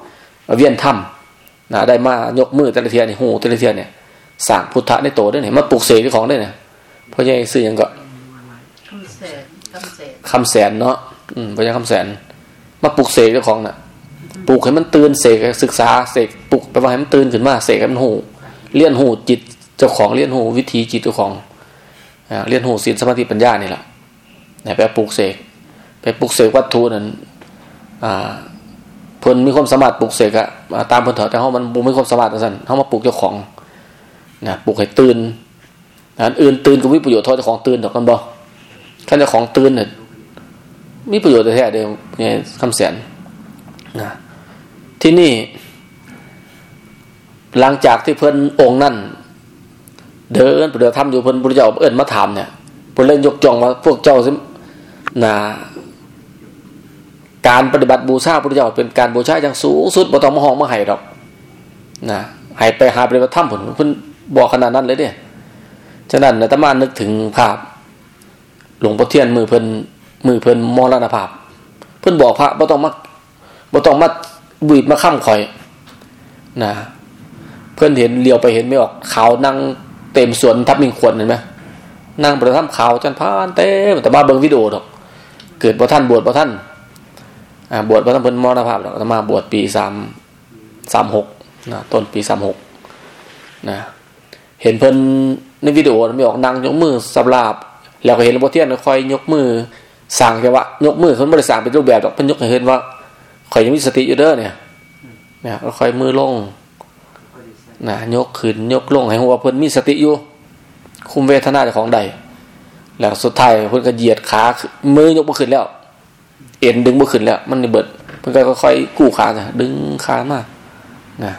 เวียนถ้ำนะได้มายกมือแต่ละเทียนนี่หูแต่ละเทียนเนี่ยสร้างพุทธะในโตได้เนี่ยมาปลูกเสกของได้เนี่ยเพราะยังซื้อยังก็คำแสนคำแสน คำแสนเนาะอืมเพราะยังคำแสน มาปลูกเสกเจ้าของน่ะปลูกให้มันตื่นเสกศึกษาเสกปลูกไปว่าให้มันตื่นขึ้นมาเสกให้มันหูเลี้ยนหูจิตเจ้าของเลี้ยนหูวิธีจิตเจ้าของอ่าเลี้ยนหูศีลสมาธิปัญญานี่แหละเนี่ยไปปลูกเสกไปปลูกเสกวัตถุนั้นอ่าเพิ่นมีความสามารถปลูกเสกอะอ่าตามเพิ่นเถอะแต่เฮามันบ่มีความสามารถจังซั่นเฮามาปลูกเจ้าของนะปลูกให้ตื่นอันอื่นตื่นก็มีประโยชน์เท่าเจ้าของตื่นดอกกันบ่คันเจ้าของตื่นเนี่ย มีประโยชน์แท้เด้เนี่ยคำแสนนะที่นี่ หลังจากที่เพิ่อนองค์นั่นเดินปฏิบัติธรรมอยู่เพิ่อนพุทธเจ้าเอิ้นมาถามเนี่ยเพิ่นเล่นยกย่องว่าพวกเจ้าซินะการปฏิบัติบูชาพระพุทธเจ้าเป็นการบูชาอย่างสูงสุดบ่ต้องมาห้องมาให้ดอกนะให้ไปหาปฏิบัติธรรมผลเพิ่นบอกขนาดนั้นเลยเด้ฉะนั้นอาตมานึกถึงภาพ หลวงพ่อเทียนมือเพิ่น มือเพิ่นมรณภาพ เพิ่นบอกพระบ่ต้องมาบ่ต้องมาบีบมาค้ำข่อยนะเพื่อนเห็นเลียวไปเห็นไม่ออกขาวนั่งเต็มสวนทับมิงขวดเห็นไหมนั่งประทับขาวจันพานเต็มแต่มาเบิ่งวิดีโอดอก เกิดพระท่านบวชพระท่านอ่าบวชพระท่านเพิ่นมรณภาพดอกแต่มาบวชปีสามสามหกนะต้นปีสามหกนะเห็นเพิ่นในวิดีโอไม่ออกนั่งยกมือสับลาบ แล้วก็เห็นหลวงพ่อเทียนคอยยกมือ สั่งแค่ว่ายกมือเขาไม่ได้สั่งเป็นรูปแบบดอกเพิ่นยกให้เห็นว่าคอยยังมีสติอยู่เด้อเนี่ยเนี่ยคอยมือลงนะยกขึ้นยกลงให้หัวเพิ่นมีสติอยู่ คุมเวทนาเจ้าของใดแล้วสุดท้ายเพิ่นก็เหยียดขามือยกบ่ขึ้นแล้ว เอ็นดึงบ่ขึ้นแล้ว มันเบิดเพิ่นก็ค่อยกู้ขาจ้ะดึงขามานะ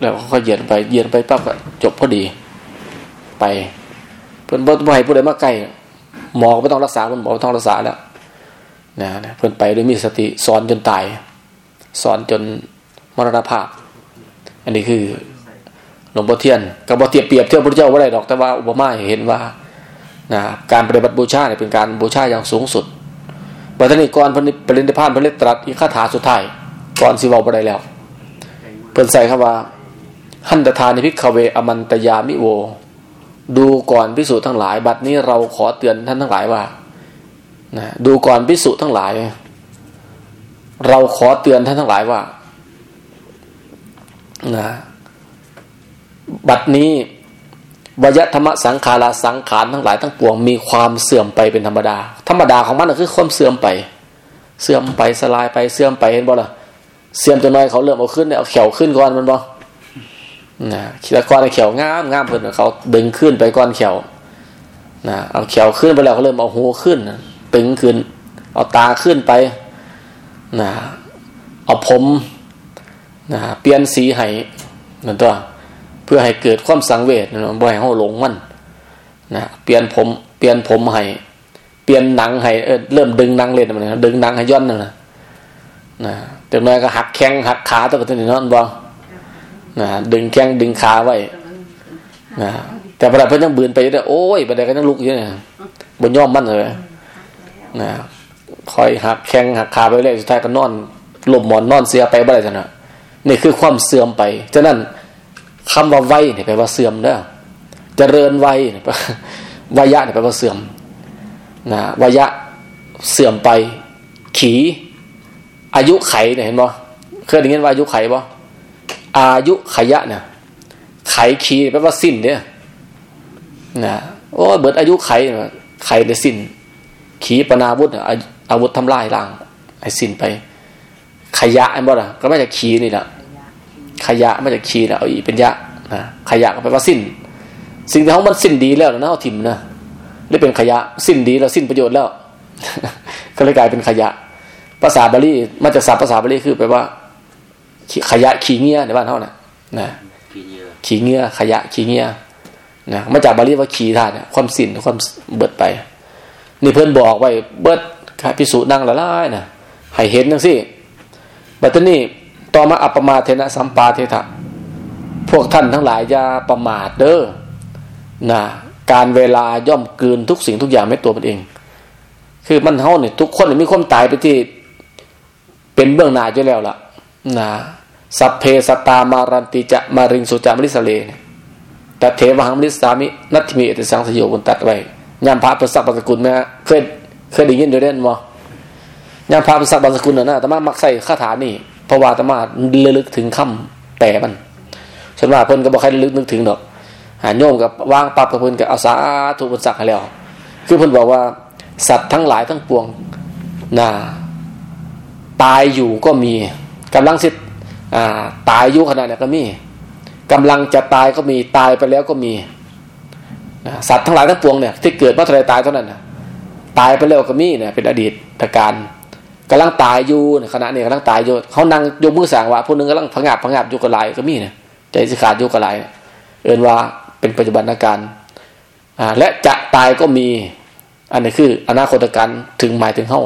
แล้วค่อยเหยียดไปเหยียดไปปั๊บก็จบพอดี ไป เพิ่นบ่บ่ให้ผู้ใดมาใกล้ หมอก็บ่ต้องรักษาเพิ่นบอกว่ต้องรักษาแล้วนะนะเพิ่นไปด้วยมีสติสอนจนตาย สอนจนมรณภาพ อันนี้คือหลวงพ่อเทียนกะบ่เทียบเปรียบเทียบพระเจ้าบ่ได้ดอกแต่ว่าอุปมาเห็นว่านะการปฏิบัติบูชาเนี่ยเป็นการบูชาอย่างสูงสุดบัดนี้ก่อนเพิ่นปรินิพพานเพิ่นเลยตรัสอีกคาถาสุดท้ายก่อนสิเว้าบ่ได้แล้ว เพิ่นใส่คำว่าหันทะทานิ ภิกขะเว อามันตะยามิโว ดูก่อนพิสูจน์ทั้งหลาย บัดนี้เราขอเตือนท่านทั้งหลายว่านะดูก่อนพิสูจน์ทั้งหลาย เราขอเตือนท่านทั้งหลายว่านะบัดนี้วยธรรมสังขาราสังขารทั้งหลายทั้งปวงมีความเสื่อมไปเป็นธรรมดา ธรรมดาของมันคือความเสื่อมไป เสื่อมไปสลายไปเสื่อมไปเห็นบ่ล่ะเสื่อมจนน้อยเขาเริ่มเอาขึ้นเนี่ยเอาเขียวขึ้นก่อนมันบ่ นะขีดก้อนเขียวงามงามเพิ่นเขาดึงขึ้นไปก้อนเขียวนะเอาเขียวขึ้นไปแล้วเขาเริ่มเอาหูขึ้นตึงขึ้น เอาตาขึ้นไปนะเอาผมนะเปลี่ยนสีให้นั่นตัวเพื่อให้เกิดความสังเวชนะบ่ให้เฮาหลงมันนะเปลี่ยนผม เปลี่ยนผมให้เปลี่ยนหนังให้เออเริ่มดึงหนังเล่นมันนะดึงหนังให้ย้อนนั่นนะนะแต่น้อยก็หักแข้งหักขาตัวก็ตัวนี้เนาะบ่ นะดึงแข้งดึงขาไว้นะแต่ประดับเพิ่นยังบืนไปอยู่เด้โอ้ยประเดี๋ยวก็ยังลุกอยู่เนี่ยบ่ยอมมันเลยนะคอยหักแข้งหักขาไปเรื่อยสุดท้ายก็นอนหลบหมอนนอนเสียไปบ่ได้จังนะนี่คือความเสื่อมไปฉะนั้นคำว่าไวเนี่ยแปลว่าเสื่อมเด้อเจริญไวเนี่ยวายะเนี่ยแปลว่าเสื่อมนะวายะเสื่อมไป ขี อายุไขเนี่ยเห็นบ่เคยได้ยินว่าอายุไขบ่ อายุขยะเนี่ยไขขีแปลว่าสิ้นเนี่ยนะโอ้เบิดอายุไขไขได้สิ้น ขีปนาวุธอาวุธทำลายล้างให้สิ้นไป ขยะอันบ่ล่ะก็มาจากขีนี่แหละขยะมาจากขีนะเอาอีเป็นยะนะขยะก็แปลว่าสิ้น สิ่งที่เขามันสิ้นดีแล้วนะเอาถิ่มนะได้เป็นขยะสิ้นดีแล้วสิ้นประโยชน์แล้ว ก็เลยกลายเป็นขยะ ภาษาบาลีมาจากศัพท์ภาษาบาลีคือแปลว่า ขยะขี้เงี้ยในบ้านเขานะนะขี้เงี้ยขยะขี้เงี้ยนะมาจากบาลีว่าขี้ธาตุเนี่ยความสิ้นความเบิดไป นี่เพื่อนบอกไว้เบิดพิสูจน์นั่งละลายนะให้เห็นจังสิบัดนี้ต่อมาอัปปมาเทนะสัมปาเทถะพวกท่านทั้งหลายอย่าประมาทเด้อนะการเวลาย่อมกืนทุกสิ่งทุกอย่างไม่ตัวมันเอง คือมันเฮาเนี่ยทุกคนมีความตายไปที่เป็นเบื้องหน้าอยู่แล้วล่ะนะ สัพเพสตามารันติจะมาริงสุจามริสเล่แต่เทวหังมนิสามินัตถิมิเอติสังสยบุญตัดไว้ยามพระประสักบัสกุลไหมฮะเคยเคยได้ยินโดยเด่นบ่ยามพระประสักบัสกุลน่ะนะแต่มามักใส่คาถานี่เพราะว่าแต่มาระลึกถึงคำแปลมันส่วนมาเพิ่นก็บ่ใครระลึกนึกถึงดอกหาโยมกับว่างปับกับเพิ่นกับอาสาธุบุญสักให้แล้ว คือเพิ่นบอกว่าสัตว์ทั้งหลายทั้งปวงน่ะตายอยู่ก็มีกำลังสิ ตายอยู่ขนาดนี้ก็มีกำลังจะตายก็มีตายไปแล้วก็มีสัตว์ทั้งหลายทั้งปวงเนี่ยที่เกิดมาทะเลตายเท่านั้นนะตายไปแล้วก็มีเนี่ยเป็นอดีตตการกำลังตายอยู่ขณะนี้กำลังตายอยู่เขานั่งยกมือสั่งว่าผู้หนึงกำลังผงาบผงาบอยู่กับลายก็มีเนี่ยใจสิขาดอยู่กับลายเอื่นว่าเป็นปัจจุบันการและจะตายก็มี อันนี้คืออนาคตการถึงหมายถึงเขา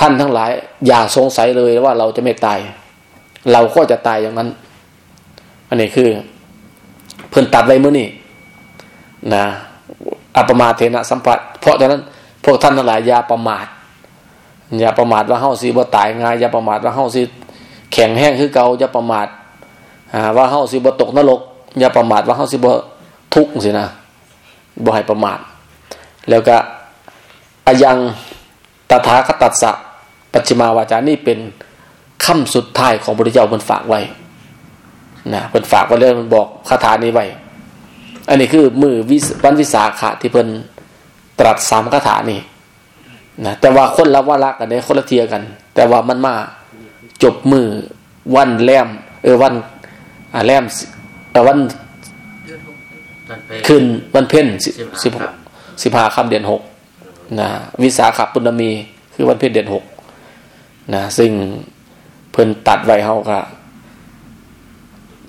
ท่านทั้งหลายอย่าสงสัยเลยว่าเราจะไม่ตาย เราก็จะตายอย่างนั้น อันนี้คือ เพิ่นตัดไว้เมื่อนี่นะอัปมาเทนะสัมปัตเพราะฉะนั้นพวกท่านทั้งหลายอย่าประมาทอย่าประมาทว่าเฮาสิบ่ตายง่ายอย่าประมาทว่าเฮาสิแข็งแห้งคือเก่าอย่าประมาทว่าเฮาสิบ่ตกนรกอย่าประมาทว่าเฮาสิบ่ทุกข์สินะบ่ให้ประมาท แล้วก็อยังตถาคตัสสะปัจฉิมาวาจานี่เป็น คำสุดท้ายของพระพุทธเจ้าเพิ่นฝากไว้นะเพิ่นฝากไว้เลยมันบอกคาถานี้ไว้ อันนี้คือมือวิวันวิสาขะที่เพิ่นตรัสสามคาถานี่นะแต่ว่าคนละวาระกันเนี่ยคนละเทียกัน แต่ว่ามันมาจบมือวันแรมเออวันอ่าแรมแต่วันมันไปขึ้นวันเพ็ญสิสิบบห้าสิบห้าค่ำเดือนหกนะวิสาขปุณมีคือวันเพ็ญเดือนหกนะซึ่ง เพิ่นตัดไว้เฮาก็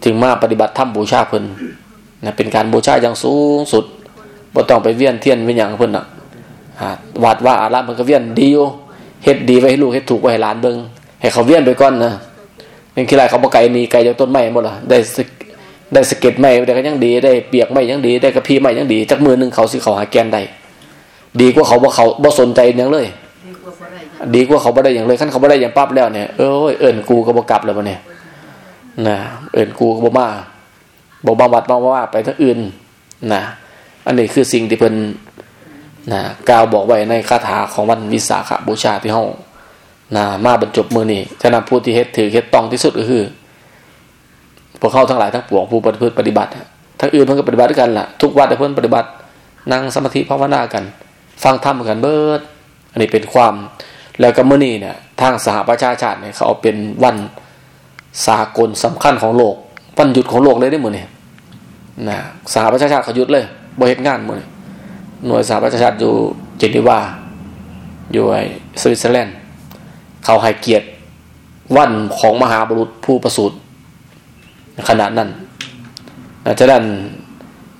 ถึงมาปฏิบัติธรรมบูชาเพิ่นนะเป็นการบูชาอย่างสูงสุดบ่ต้องไปเวียนเทียนเวียนหยังเพิ่นน่ะวาดว่าอารามเพิ่นก็เวียนดีอยู่เฮ็ดดีไว้ให้ลูกเฮ็ดถูกไว้ให้หลานเบิ่งให้เขาเวียนไปก่อนนะเป็นขี้ไรเขาบ่ไกลหนี่ไกลจากต้นไม้หมดล่ะได้สได้สเก็ดไม้ได้ก็ยังดีได้เปียกไม้ยังดีได้กระพี้ไม้ยังดีจักมือหนึงเขาสิเขาหาแกนได้ดีกว่าเขาบ่เขาบ่สนใจยังเลย ดีกว่าบ่ได้จ้ะดีกว่าเขาบ่ได้อย่างเลยขั้นเขาบ่ได้อย่างปั๊บแล้วเนี่ยเอ้ยเอิญกูก็บ่กลับแล้วบ่เนี่ยนะเอิญกูก็บ่มาบ่บำบัดบ่ว่าไปทั้งอื่นนะอันนี้คือสิ่งที่เพิ่นนะกล่าวบอกไว้ในคาถาของวันวิสาขบูชาที่เฮานะมาบรรจบมือนี้ฉะนั้นผู้ที่เฮ็ดถือเฮ็ดต้องที่สุดก็คือพวกเขาทั้งหลายทั้งปวงผู้ปฏิพฤติปฏิบัติทั้งอื่นเพิ่นก็ปฏิบัติกันล่ะทุกวัดเพิ่นปฏิบัตินั่งสมาธิภาวนากัน ฟังธรรมกันเบิด อันนี้เป็นความแล้วก็มื้อนี้เนี่ยทางสหประชาชาติเนี่ยเขาเอาเป็นวันสากลสำคัญของโลกวันหยุดของโลกเลยได้หมื้อนี้นะสหประชาชาติเขาหยุดเลยบ่เฮ็ดงานหมื้อนี้หน่วยสหประชาชาติอยู่เจนีวาอยู่ไอ้สวิตเซอร์แลนด์เขาให้เกียรติวันของมหาบุรุษผู้ประสูติขนาดนั้นนะฉะนั้น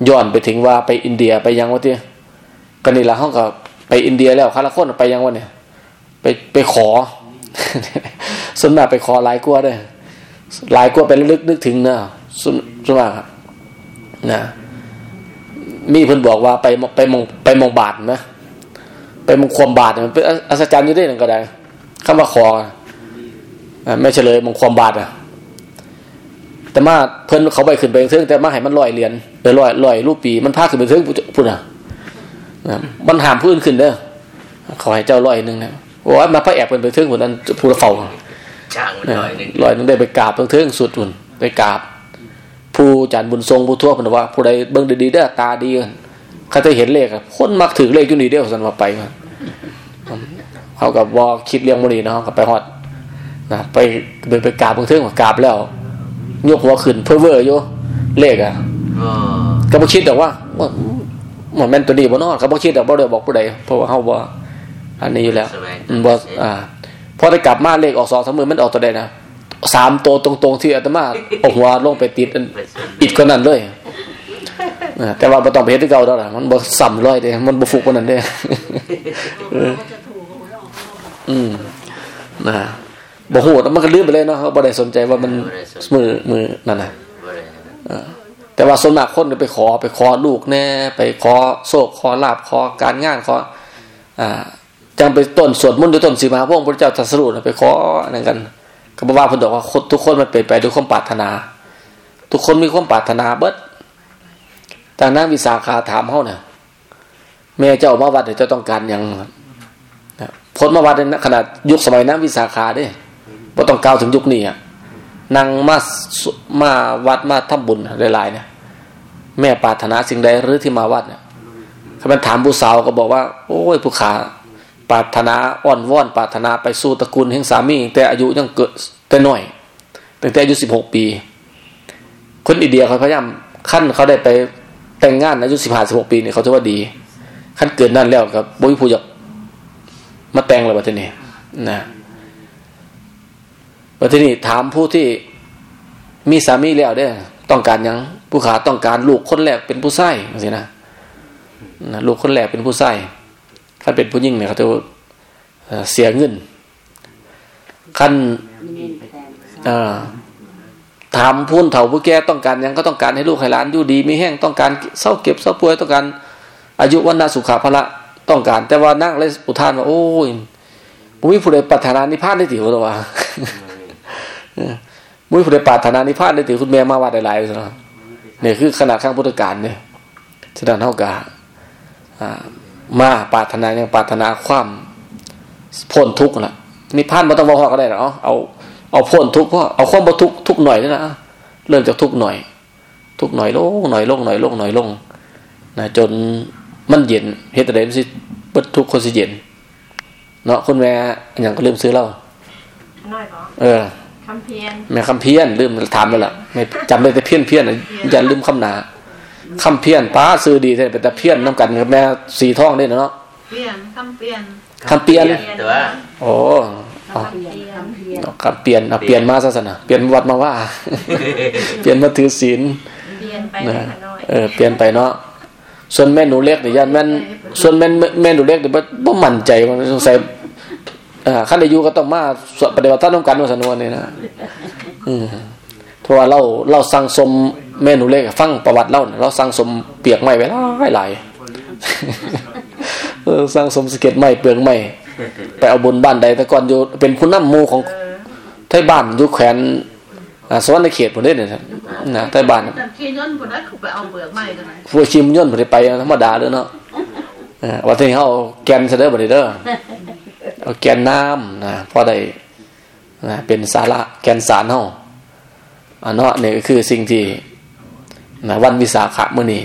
ย้อนไปถึงว่าไปอินเดียไปยังวะเที่ก็นี่ละเฮาก็ ไปอินเดียแล้วคาราคนไปยังวะเนี่ย ไปไปขอส่วนมากไปขอหลายกลัวด้วยหลายกลัวไปลึกนึกถึงเนะส่วนส่วนมากครับนะมีเพิ่นบอกว่าไปไปมองไปมองบาทไหมไปมองความบาทมันเป็นอัศจรรย์อยู่ได้หนึ่งก็ได้คำว่าขอไม่เฉลยมองความบาทอะ แต่มาเพิ่นเขาไปขึ้นไปเทิงแต่มาให้มันลอยเหรียญไปลอยลอยรูปปีมันพาขึ้นไปเทิงพุ่นอะ นะมันห้ามพื้นขึ้นเด้อขอให้เจ้าลอยหนึ่งนะโอ้ยมาพระแอบเป็นไปเทิงคนนั้นผู้ละเฝ้าจ้างมันหน่อยหนึ่งลอยนึงได้ไปกราบเพิ่งเทิงสุดหุ่นไปกราบ ผู้จันบุญทรงผู้ทั่วเพิ่นว่า ผู้ใดเบิ่งดีๆเด้อตาดีกันเขาจะเห็นเลขอะคนมักถือเลขอยู่นี่เด้อสันว่าไปมันเขากับว่าคิดเรื่องมื้อนี้เนาะเขาก็ไปฮอดนะไปเดินไปกราบเพิ่งเทิงกราบแล้วยกหัวขึ้นเพ้อเว้ออยู่เลขอะอ๋อก็บ่คิดดอกว่า ว่ามันแม่นตัวนี้บ่เนาะก็บ่คิดดอกบ่ได้บอกผู้ใดเพราะว่าเฮาบ่อันนี้อยู่แล้วแสวงอืมบ่อ่าพอได้กลับมาเลขออก2 3มื้อมันออกตัวใดนะสามตัวตรงๆที่อาตมาเอาหัวลงไปติดอันเป็นส่วนอิดคนนั้นเลยอ่าแต่ว่าบ่ต้องไปเฮ็ดคือเก่าดอกล่ะมันบ่ซ้ำร้อยเด้มันบ่ฟุกกว่านั้นเด้เอออืมนะบ่ฮู้แล้วมันก็ลืมไปเลยเนาะเขาบ่ได้สนใจว่ามันมือมือนั่นน่ะบ่ได้ แต่ว่าส่วนมากคนไปขอไปขอลูกแน่ไปขอโชคขอลาบขอการงานขออ่าจังไปต้นสวดมนต์ด้วยต้นสีมาพวกพระเจ้าตรัสรู้ไปขออันนั้นกันก็บอกว่าพิ่นบอกว่าคนทุกคนมันเป็นไปด้วยความปรารถนา ทุกคนมีความปรารถนาเบิดทางนางวิสาขาถามเขาเนี่ยแม่เจ้ามาวัดเนี่ยเจ้าต้องการยังนะผลมาวัดในขนาดยุคสมัยนางวิสาขาเด้บ่ต้องกล่าวถึงยุคนี้อะ นางมาสมาวัดมาทำบุญหลายๆเนี่ยแม่ปรารถนาสิ่งใดหรือที่มาวัดเนี่ยถ้ามันถามผู้สาวก็บอกว่า โอ้ยผู้ขาปรารถนาอ่อนว่อนปรารถนาไปสู่ตระกูลแห่งสามี แต่อายุยังเกิดแต่น้อยตั้งแต่อายุสิบหกปี คนอินเดียเขาพยายามขั้นเขาได้ไปแต่งงานอายุสิบห้าสิบหกปีเนี่ยเขาจะว่าดี ขั้นเกิดนั่นแล้วกับบุ้ยผู้อยากมาแต่งเลยวันนี้นะ วันนี้ถามผู้ที่มีสามีแล้วเด้ต้องการยังผู้ขาต้องการลูกคนแรกเป็นผู้ไส้สินะนะลูกคนแรกเป็นผู้ไส้ถ้าเป็นผู้หญิงเนี่ยเขาจะเสียเงินขั้นถามพูนเถ่าผู้แก่ต้องการยังก็ต้องการให้ลูกให้หลานอยู่ดีมีแห้งต้องการเศร้าเก็บเศร้าป่วยต้องการ อายุวันนาสุขาภละต้องการ แต่ว่านั่งเลยอุทานว่าโอ้ยมุ้ยผู้ใดปรารถนานิพพานได้ถือว่า มุ้ยผู้ใดปรารถนานิพพานได้ถือคุณแม่มาวัดหลายๆนะเนี่ยคือขนาดข้างพุทธการเนี่ยแสดงเท่ากับอ่ามาปรารถนายังปรารถนาความพ้นทุกข์ละนิพพานมันต้องบอกก็ได้หรอเอาเอาพ้นทุกข์เพราะเอาความบรทุกข์ทุกข์หน่อยนี่นะเริ่มจากทุกข์หน่อย ทุกข์หน่อยลงหน่อยลงหน่อยลงหน่อยลงนะจนมันเย็นเฮ็ดอะไรมันสิเบิดทุกข์คนสิเย็น เนาะคุณแม่อย่างก็ลืมซื้อเหล้าน้อยบ่เออ คำเพียนแม่คำเพี้ยนลืมถามไปละไม่จำได้แต่เพี้ยนเพี้ยนน่ะอย่าลืมคำหนาคำเพี้ยนป้าซื้อดีแต่เป็นแต่เพี้ยนน้ำกันกับแม่สีทองนี่นะเนาะเปลี่ยนคำเปลี่ยนคำเปลี่ยนแต่ว่าโอ้เอาคำเปลี่ยนคำเปลี่ยนเอาคำเปลี่ยนเอาเปลี่ยนมาซะสนะเปลี่ยนวัดมาว่า เปลี่ยนมาถือศีลเปลี่ยนไปนะให้น้อยเออเปลี่ยนไปเนาะส่วนแม่หนูเล็กเนี่ยยันแม่นส่วนแม่นแม่หนูเล็กเนี่ยบ่บ่มั่นใจมันสงสัย เอ่อคันอายุก็ต้องมาสวดปฏิบัติธรรมนำกันว่าสนวนนี่นะอืมเพราะว่าเราเราสั่งสมแม่หนูเล็กฟังประวัติเราเนี่ยเราสั่งสมเปียกไม้ไว้หลายหลายเออสั่งสมสะเก็ดไม้เปลือกไม้ไปเอาบนบ้านใดแต่ก่อนอยู่เป็นผู้นำหมู่ของเออไทยบ้านอยู่แขวนอ่าสวรรค์ในเขตพุ่นเด้เนี่ยนะไทยบ้านแต่ขี้ย้อนบ่ได้เขาไปเอาเปลือกไม้กันไหนพวกชิมย่นบ่ได้ไปธรรมดาเด้อเนาะเออว่าที่เขาเอาแกนซะเด้อบ่ได้เด้อเอา แกนน้ำนะพอได้นะเป็นสาระแกนสารเฮาอันเนาะนี่ก็คือสิ่งที่นะวันวิสาขะมื้อนี้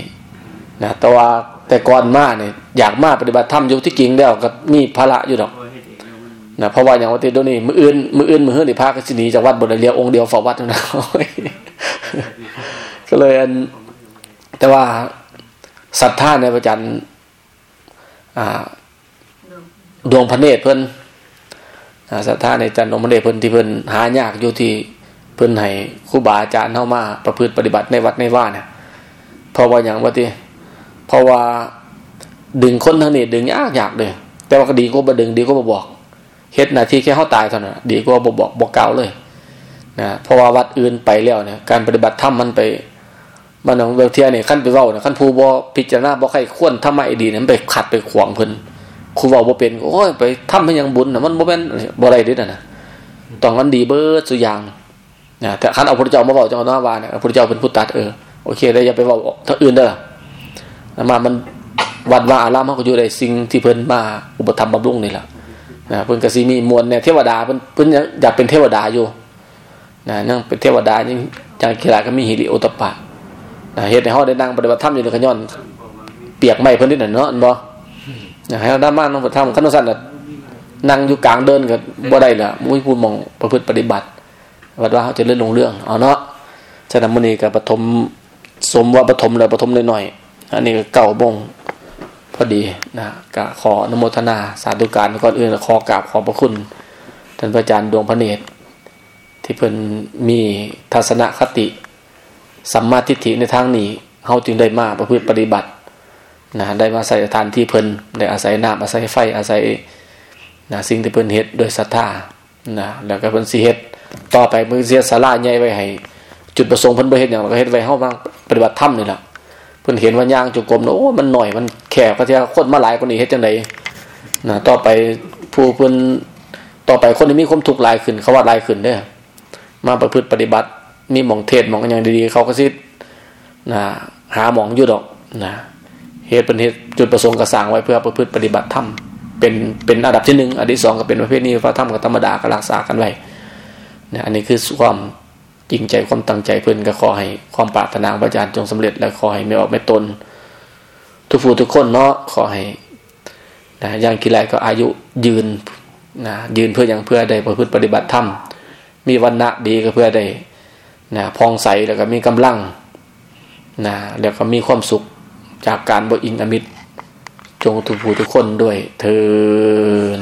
นะแต่ว่าแต่ก่อนมาเนี่ยอยากมาปฏิบัติธรรมอยู่ที่จริงแล้วก็มีภาระอยู่ดอกนะเพราะว่าอย่างว่าที่เดี๋ยวนี้มืออื่นมืออื่นมือเฮือนี่พาก็สิหนีจากวัดบ่ได้เรียกองค์เดียวฝ้าวัดนะก็เลยอันแต่ว่าศรัทธาในพระจันทร์อ่า ดวงพระเนตรเพิ่นอาศรัทธาในจันทร์ดวงพระเนตรเพิ่นที่เพิ่นหายากอยู่ที่เพิ่นให้ครูบาอาจารย์เข้ามาประพฤติปฏิบัติในวัดในว่าเนี่ยเพราะว่าอย่างว่าที่เพราะว่าดึงคนทางนี้ดึงยากยากเลย แต่ว่าก็ดีก็บ่ดึงดีก็บ่บอกเฮ็ดหน้าที่แค่เฮาตายเท่านั้นดีก็บ่บอกบ่กล่าวเลยนะเพราะว่าวัดอื่นไปแล้วเนี่ยการปฏิบัติธรรมมันไปมันของเวลเทียเนี่ยขั้นไปเว้าเนี่ยขั้นผู้บ่พิจารณาบ่ใครควรทำไมดีเนี่ยมันไปขัดไปขวางเพิ่น ครูเว้าบ่เป็นโอ้ยไปทำให้ยังบุญน่ะมันบ่แม่นบ่ได้เด้นั่นะต้องมันดีเบิดสุอย่างนะแต่คันเอาพระเจ้ามาเว้าจังว่าวาเนี่ยพระเจ้าเป็นผู้ตัดเออโอเคได้อย่าไปเว้าทาอื่นเด้อแล้วมามันวัดว่าอารามเฮาก็อยู่ได้สิ่งที่เพิ่นมาอุปถัมบำรุงนี่แหละนะเพิ่นก็สิมีมวลเนี่ยเทวดาเพิ่นเพิ่นยังอยากเป็นเทวดาอยู่นะยังเป็นเทวดายังจังกีฬาก็มีหิริโอตปะนะเฮ็ดในห้เฮาได้นั่งปฏิบัติธรรมอยู่ในขย้อน เปียกไม้เพิ่นนิดหน่อยเนาะอันบ่นะ ให้เฮาได้มานั่งปฏิบัติธรรมคันว่าซั่นน่ะนั่งอยู่กลางเดินก็บ่ได้ล่ะมุ้ยพูดมองประพฤติปฏิบัติวัดว่าเฮาจะเลื่อนลงเรื่องเอาเนาะฉันมื้อนี้ก็ปฐมสมว่าปฐมแล้วปฐมหน้อยๆอันนี้ก็เก้าโมงพอดีนะก็ขอนโมทนาสาธุการก่อนอื่นขอกราบขอบพระคุณท่านพระอาจารย์ดวงพระเนตร ที่เพิ่นมีทัศนคติสัมมาทิฏฐิในทางนี้เฮาจึงได้มาประพฤติปฏิบัติ นะได้มาใส่สถานที่เพิ่นได้อาศัยน้ำอาศัยไฟอาศัยนะสิ่งที่เพิ่นเฮ็ดโดยศรัทธานะแล้วก็เพิ่นสิเฮ็ดต่อไปมือเสียศาลาใหญ่ไว้ให้ จุดประสงค์เพิ่นบ่เฮ็ดหยังก็เฮ็ดไว้เฮามาปฏิบัติธรรมนี่ล่ะเพิ่นเห็นว่าย่างจุกรมโอ้มันหน่อยมันแคบก็เที่ยคนมาหลายกว่านี้เฮ็ดจังไดนะต่อไปผู้เพิ่นต่อไปคนที่มีความทุกข์หลายขึ้นเขาว่าหลายขึ้นเด้อมาประพฤติปฏิบัติมีหมองเทศหมองอย่างดีๆเขาก็สินะหาหมองอยู่ดอกนะ เหตุเป็นเหตุจุดประสงค์กระสร้างไว้เพื่อประพฤติปฏิบัติธรรมเป็นเป็นอันดับที่หนึ่งอันที่สองก็เป็นประเภทนี้พระธรรมกับธรรมดาก็รักษากันไว้นะอันนี้คือความจริงใจความตั้งใจเพื่อนก็ขอให้ความปรารถนางพระอาจารย์จงสำเร็จ และขอให้ไม่ออกไม่ตน ทุกผู้ทุกคนเนาะขอให้นะอย่างกีฬาก็อายุยืนนะยืนเพื่ออย่างเพื่อได้ประพฤติปฏิบัติธรรมมีวันณะดีก็เพื่อได้นะพองใสแล้วก็มีกำลังนะแล้วก็มีความสุข จากการบอิงอมิตร จงทุกผู้ทุกคนด้วยเทิน